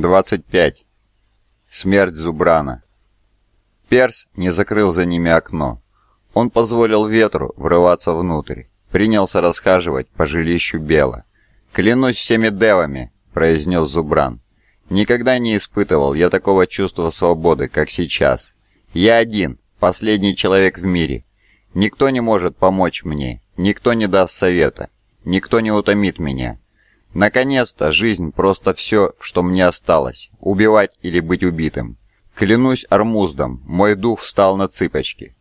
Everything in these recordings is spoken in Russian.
25. Смерть Зубрана. Перс не закрыл за ними окно. Он позволил ветру врываться внутрь. Принялся расхаживать по жилищу Бела. «Клянусь всеми девами», — произнес Зубран. «Никогда не испытывал я такого чувства свободы, как сейчас. Я один, последний человек в мире. Никто не может помочь мне, никто не даст совета, никто не утомит меня, Наконец-то жизнь просто все, что мне осталось. Убивать или быть убитым. Клянусь Армуздом, мой дух встал на цыпочки.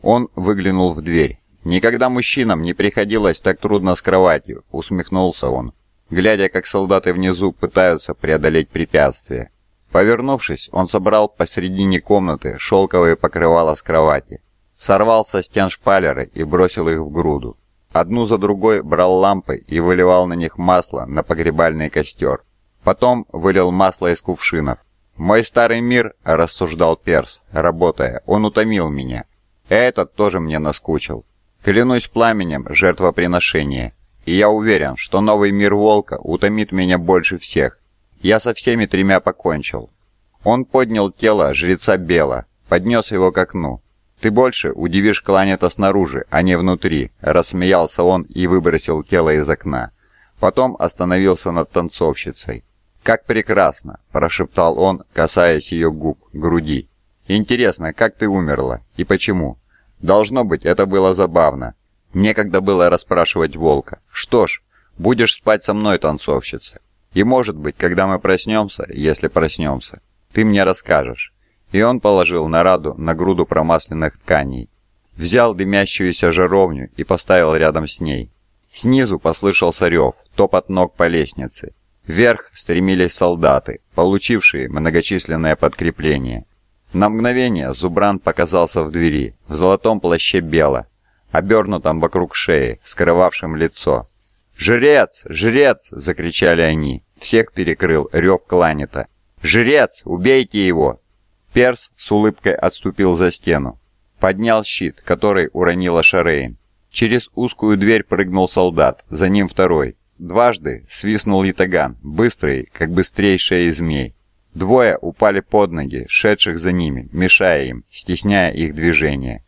Он выглянул в дверь. «Никогда мужчинам не приходилось так трудно с кроватью», — усмехнулся он, глядя, как солдаты внизу пытаются преодолеть препятствие. Повернувшись, он собрал посредине комнаты шелковые покрывала с кровати, сорвал со стен шпалеры и бросил их в груду одну за другой брал лампы и выливал на них масло на погребальный костер. Потом вылил масло из кувшинов. «Мой старый мир», — рассуждал Перс, работая, — «он утомил меня. Этот тоже мне наскучил. Клянусь пламенем жертвоприношения. И я уверен, что новый мир волка утомит меня больше всех. Я со всеми тремя покончил». Он поднял тело жреца Бела, поднес его к окну. «Ты больше удивишь кланета снаружи, а не внутри», — рассмеялся он и выбросил тело из окна. Потом остановился над танцовщицей. «Как прекрасно!» – прошептал он, касаясь ее губ, груди. «Интересно, как ты умерла? И почему?» «Должно быть, это было забавно. Некогда было расспрашивать волка. Что ж, будешь спать со мной, танцовщица. И может быть, когда мы проснемся, если проснемся, ты мне расскажешь» и он положил на раду на груду промасленных тканей. Взял дымящуюся жаровню и поставил рядом с ней. Снизу послышался рев, топот ног по лестнице. Вверх стремились солдаты, получившие многочисленное подкрепление. На мгновение Зубран показался в двери, в золотом плаще бело, обернутом вокруг шеи, скрывавшем лицо. «Жрец! Жрец!» — закричали они. Всех перекрыл рев кланета. «Жрец! Убейте его! Перс с улыбкой отступил за стену. Поднял щит, который уронила Шарейн. Через узкую дверь прыгнул солдат, за ним второй. Дважды свистнул ятаган, быстрый, как быстрейшая змей. Двое упали под ноги, шедших за ними, мешая им, стесняя их движение.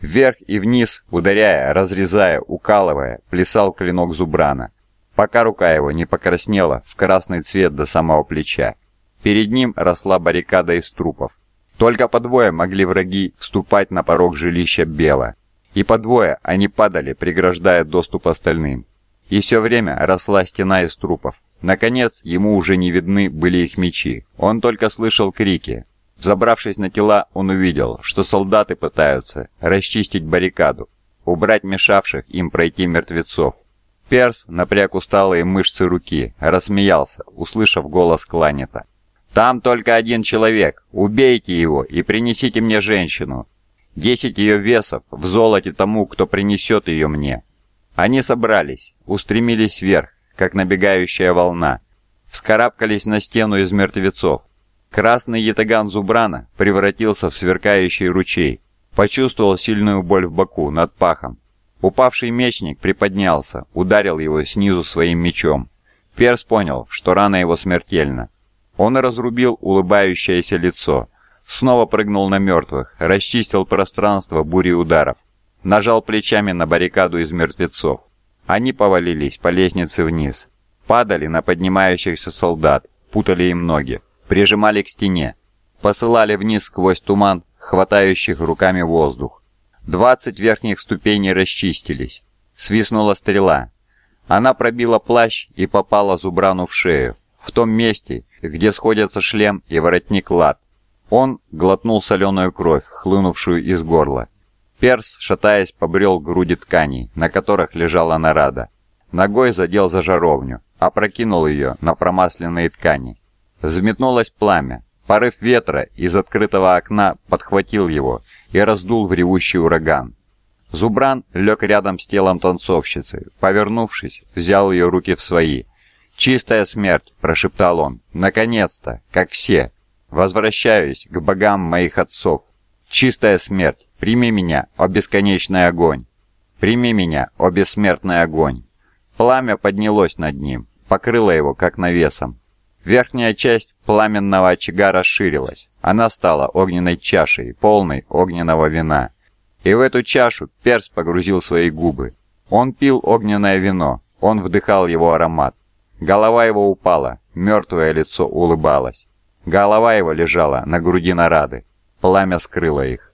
Вверх и вниз, ударяя, разрезая, укалывая, плясал клинок Зубрана, пока рука его не покраснела в красный цвет до самого плеча. Перед ним росла баррикада из трупов. Только по двое могли враги вступать на порог жилища Бела. И по двое они падали, преграждая доступ остальным. И все время росла стена из трупов. Наконец, ему уже не видны были их мечи. Он только слышал крики. Забравшись на тела, он увидел, что солдаты пытаются расчистить баррикаду, убрать мешавших им пройти мертвецов. Перс напряг усталые мышцы руки, рассмеялся, услышав голос Кланета. Там только один человек. Убейте его и принесите мне женщину. Десять ее весов в золоте тому, кто принесет ее мне». Они собрались, устремились вверх, как набегающая волна. Вскарабкались на стену из мертвецов. Красный ятаган Зубрана превратился в сверкающий ручей. Почувствовал сильную боль в боку, над пахом. Упавший мечник приподнялся, ударил его снизу своим мечом. Перс понял, что рана его смертельна. Он разрубил улыбающееся лицо. Снова прыгнул на мертвых, расчистил пространство бурей ударов. Нажал плечами на баррикаду из мертвецов. Они повалились по лестнице вниз. Падали на поднимающихся солдат, путали им ноги. Прижимали к стене. Посылали вниз сквозь туман, хватающих руками воздух. Двадцать верхних ступеней расчистились. Свистнула стрела. Она пробила плащ и попала Зубрану в шею в том месте, где сходятся шлем и воротник лад. Он глотнул соленую кровь, хлынувшую из горла. Перс, шатаясь, побрел груди тканей, на которых лежала нарада. Ногой задел за жаровню, опрокинул ее на промасленные ткани. Взметнулось пламя. Порыв ветра из открытого окна подхватил его и раздул в ревущий ураган. Зубран лег рядом с телом танцовщицы, повернувшись, взял ее руки в свои – «Чистая смерть!» – прошептал он. «Наконец-то! Как все! Возвращаюсь к богам моих отцов! Чистая смерть! Прими меня, о бесконечный огонь! Прими меня, о бессмертный огонь!» Пламя поднялось над ним, покрыло его, как навесом. Верхняя часть пламенного очага расширилась. Она стала огненной чашей, полной огненного вина. И в эту чашу перс погрузил свои губы. Он пил огненное вино, он вдыхал его аромат. Голова его упала, мертвое лицо улыбалось. Голова его лежала на груди Нарады. Пламя скрыло их.